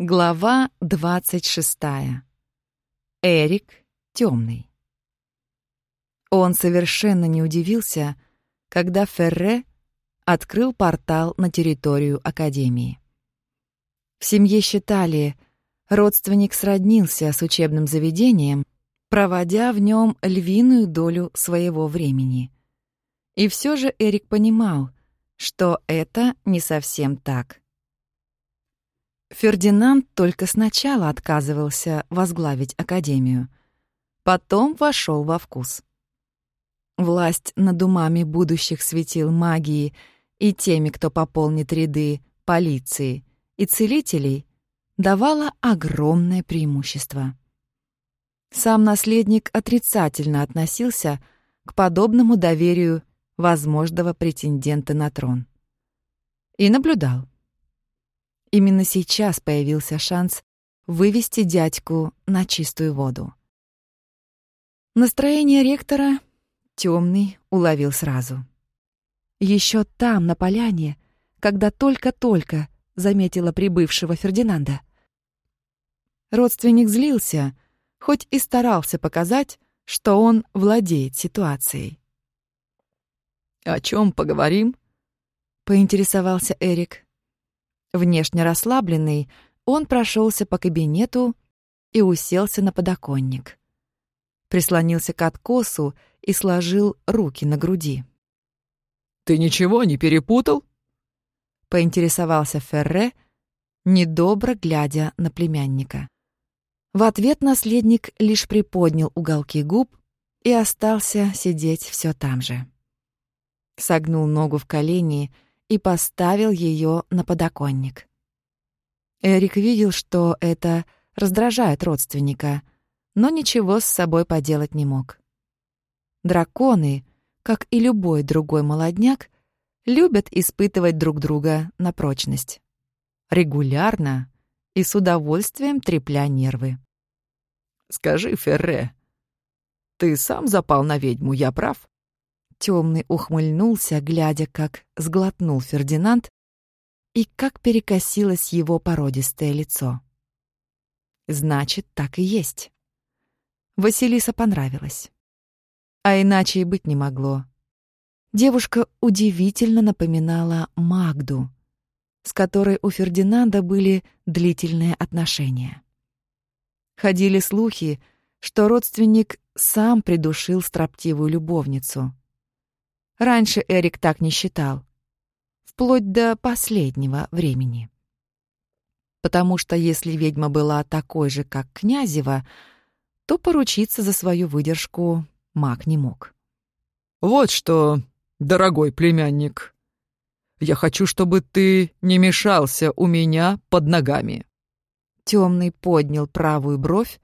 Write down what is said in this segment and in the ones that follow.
Глава двадцать шестая. Эрик темный. Он совершенно не удивился, когда Ферре открыл портал на территорию Академии. В семье считали, родственник сроднился с учебным заведением, проводя в нем львиную долю своего времени. И все же Эрик понимал, что это не совсем так. Фердинанд только сначала отказывался возглавить Академию, потом вошел во вкус. Власть над умами будущих светил магии и теми, кто пополнит ряды полиции и целителей, давала огромное преимущество. Сам наследник отрицательно относился к подобному доверию возможного претендента на трон. И наблюдал. Именно сейчас появился шанс вывести дядьку на чистую воду. Настроение ректора темный уловил сразу. Еще там, на поляне, когда только-только заметила прибывшего Фердинанда. Родственник злился, хоть и старался показать, что он владеет ситуацией. «О чем поговорим?» — поинтересовался Эрик. Внешне расслабленный, он прошелся по кабинету и уселся на подоконник. Прислонился к откосу и сложил руки на груди. «Ты ничего не перепутал?» — поинтересовался Ферре, недобро глядя на племянника. В ответ наследник лишь приподнял уголки губ и остался сидеть все там же. Согнул ногу в колени и поставил ее на подоконник. Эрик видел, что это раздражает родственника, но ничего с собой поделать не мог. Драконы, как и любой другой молодняк, любят испытывать друг друга на прочность. Регулярно и с удовольствием трепля нервы. «Скажи, Ферре, ты сам запал на ведьму, я прав?» Темный ухмыльнулся, глядя, как сглотнул Фердинанд и как перекосилось его породистое лицо. Значит, так и есть. Василиса понравилась. А иначе и быть не могло. Девушка удивительно напоминала Магду, с которой у Фердинанда были длительные отношения. Ходили слухи, что родственник сам придушил строптивую любовницу — Раньше Эрик так не считал. Вплоть до последнего времени. Потому что если ведьма была такой же, как Князева, то поручиться за свою выдержку маг не мог. «Вот что, дорогой племянник, я хочу, чтобы ты не мешался у меня под ногами». Темный поднял правую бровь,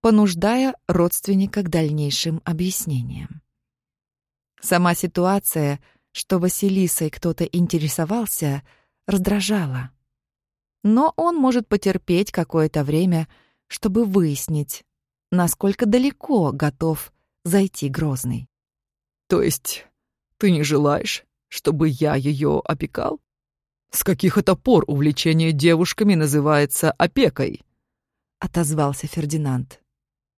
понуждая родственника к дальнейшим объяснениям. Сама ситуация, что Василисой кто-то интересовался, раздражала. Но он может потерпеть какое-то время, чтобы выяснить, насколько далеко готов зайти Грозный. «То есть ты не желаешь, чтобы я ее опекал? С каких это пор увлечение девушками называется опекой?» — отозвался Фердинанд.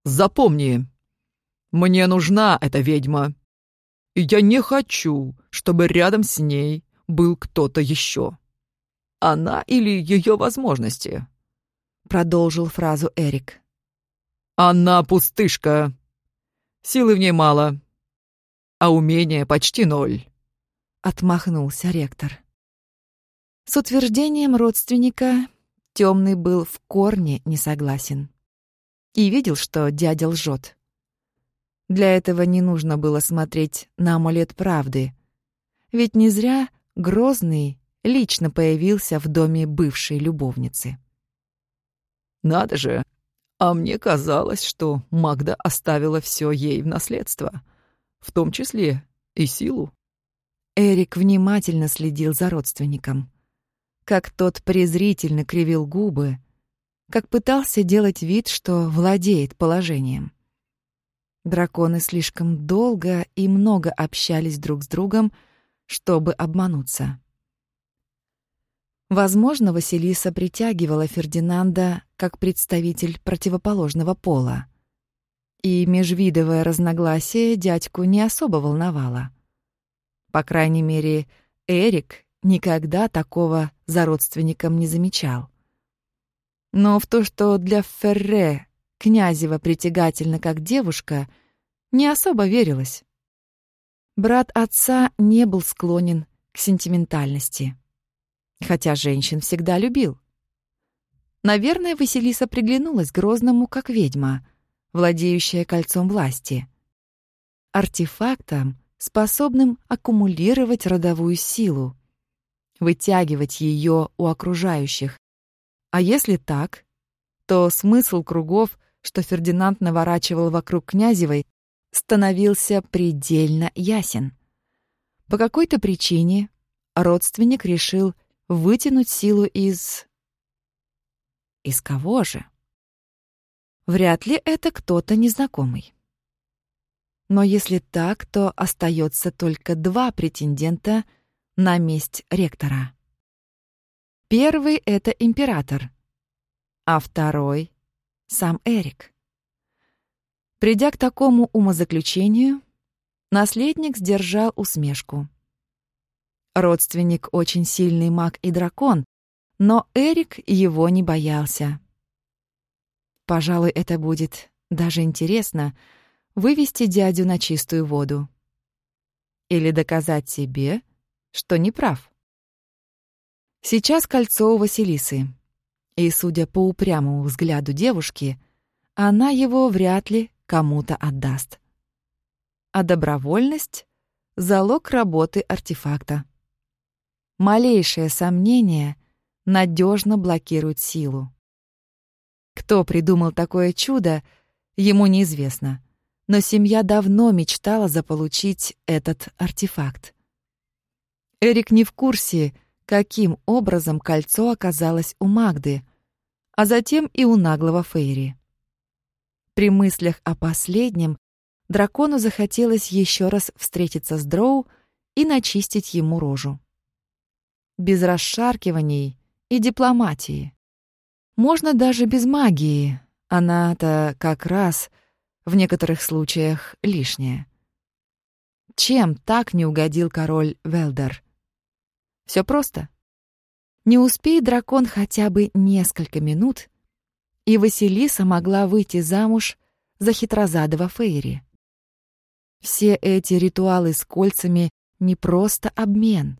«Запомни, мне нужна эта ведьма, и я не хочу, чтобы рядом с ней был кто-то еще. Она или ее возможности. Продолжил фразу Эрик. Она пустышка. Силы в ней мало, а умения почти ноль. Отмахнулся ректор. С утверждением родственника темный был в корне не согласен. И видел, что дядя лжет. Для этого не нужно было смотреть на амулет правды. Ведь не зря Грозный лично появился в доме бывшей любовницы. «Надо же! А мне казалось, что Магда оставила все ей в наследство, в том числе и силу». Эрик внимательно следил за родственником. Как тот презрительно кривил губы, как пытался делать вид, что владеет положением. Драконы слишком долго и много общались друг с другом, чтобы обмануться. Возможно, Василиса притягивала Фердинанда как представитель противоположного пола. И межвидовое разногласие дядьку не особо волновало. По крайней мере, Эрик никогда такого за родственником не замечал. Но в то, что для Ферре Князева притягательна как девушка, не особо верилось. Брат отца не был склонен к сентиментальности хотя женщин всегда любил. Наверное, Василиса приглянулась Грозному как ведьма, владеющая кольцом власти. Артефактом, способным аккумулировать родовую силу, вытягивать ее у окружающих. А если так, то смысл кругов, что Фердинанд наворачивал вокруг Князевой, становился предельно ясен. По какой-то причине родственник решил вытянуть силу из... Из кого же? Вряд ли это кто-то незнакомый. Но если так, то остается только два претендента на месть ректора. Первый — это император, а второй — сам Эрик. Придя к такому умозаключению, наследник сдержал усмешку. Родственник очень сильный маг и дракон, но Эрик его не боялся. Пожалуй, это будет даже интересно вывести дядю на чистую воду. Или доказать себе, что не прав. Сейчас кольцо у Василисы. И, судя по упрямому взгляду девушки, она его вряд ли кому-то отдаст. А добровольность — залог работы артефакта. Малейшее сомнение надежно блокирует силу. Кто придумал такое чудо, ему неизвестно, но семья давно мечтала заполучить этот артефакт. Эрик не в курсе, каким образом кольцо оказалось у Магды, а затем и у наглого Фейри. При мыслях о последнем дракону захотелось еще раз встретиться с Дроу и начистить ему рожу без расшаркиваний и дипломатии. Можно даже без магии, она-то как раз в некоторых случаях лишняя. Чем так не угодил король Велдер? Все просто. Не успей дракон хотя бы несколько минут, и Василиса могла выйти замуж за хитрозадого Фейри. Все эти ритуалы с кольцами — не просто обмен.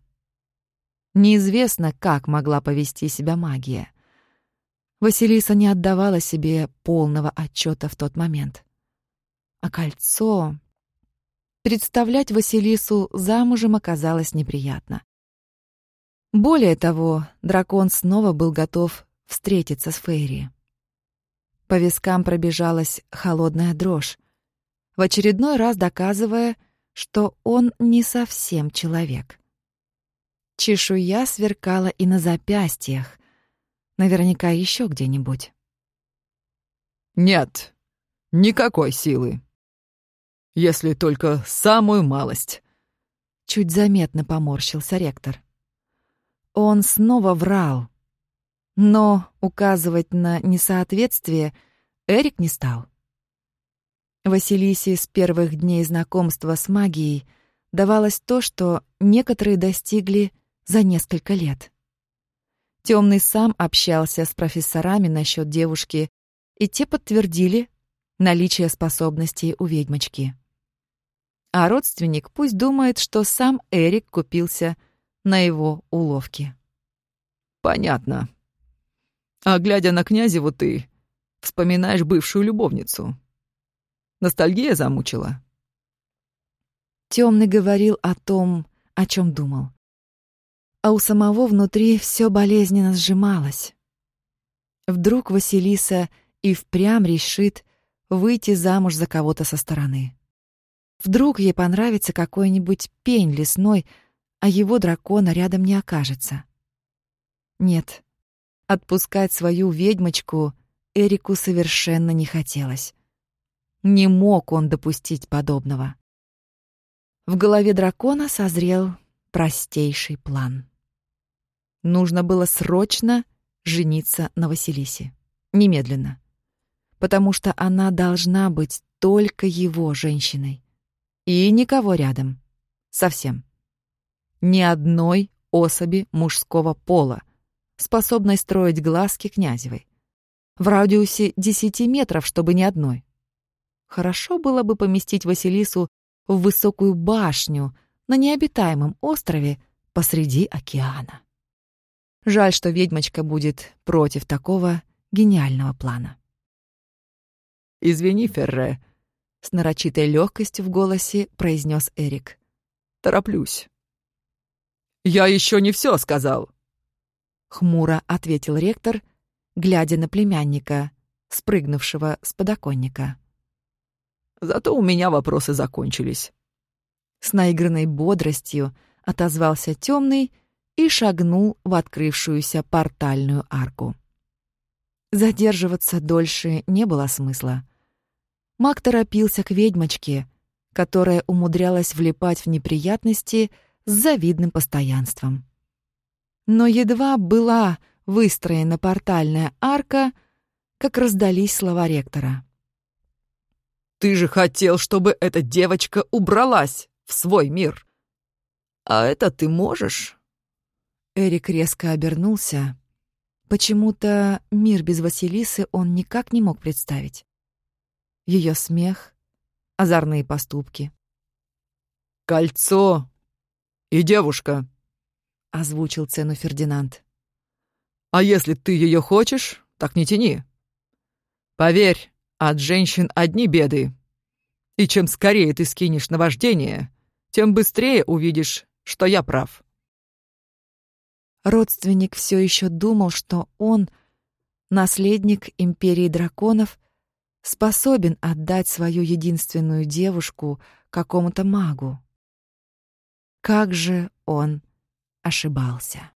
Неизвестно, как могла повести себя магия. Василиса не отдавала себе полного отчета в тот момент. А кольцо... Представлять Василису замужем оказалось неприятно. Более того, дракон снова был готов встретиться с Фейри. По вискам пробежалась холодная дрожь, в очередной раз доказывая, что он не совсем человек. Чешуя сверкала и на запястьях. Наверняка еще где-нибудь. «Нет, никакой силы. Если только самую малость». Чуть заметно поморщился ректор. Он снова врал. Но указывать на несоответствие Эрик не стал. Василисе с первых дней знакомства с магией давалось то, что некоторые достигли за несколько лет. Темный сам общался с профессорами насчет девушки, и те подтвердили наличие способностей у ведьмочки. А родственник пусть думает, что сам Эрик купился на его уловки. «Понятно. А глядя на князеву, ты вспоминаешь бывшую любовницу. Ностальгия замучила?» Темный говорил о том, о чем думал а у самого внутри все болезненно сжималось. Вдруг Василиса и впрямь решит выйти замуж за кого-то со стороны. Вдруг ей понравится какой-нибудь пень лесной, а его дракона рядом не окажется. Нет, отпускать свою ведьмочку Эрику совершенно не хотелось. Не мог он допустить подобного. В голове дракона созрел простейший план. Нужно было срочно жениться на Василисе. Немедленно. Потому что она должна быть только его женщиной. И никого рядом. Совсем. Ни одной особи мужского пола, способной строить глазки князевой. В радиусе десяти метров, чтобы ни одной. Хорошо было бы поместить Василису в высокую башню на необитаемом острове посреди океана. Жаль, что ведьмочка будет против такого гениального плана. «Извини, Ферре», — с нарочитой легкостью в голосе произнес Эрик. «Тороплюсь». «Я еще не все сказал», — хмуро ответил ректор, глядя на племянника, спрыгнувшего с подоконника. «Зато у меня вопросы закончились». С наигранной бодростью отозвался темный и шагнул в открывшуюся портальную арку. Задерживаться дольше не было смысла. Маг торопился к ведьмочке, которая умудрялась влипать в неприятности с завидным постоянством. Но едва была выстроена портальная арка, как раздались слова ректора. «Ты же хотел, чтобы эта девочка убралась в свой мир. А это ты можешь?» Эрик резко обернулся. Почему-то мир без Василисы он никак не мог представить. Ее смех, озорные поступки. «Кольцо и девушка», — озвучил цену Фердинанд. «А если ты ее хочешь, так не тяни. Поверь, от женщин одни беды. И чем скорее ты скинешь наваждение, тем быстрее увидишь, что я прав». Родственник все еще думал, что он, наследник империи драконов, способен отдать свою единственную девушку какому-то магу. Как же он ошибался.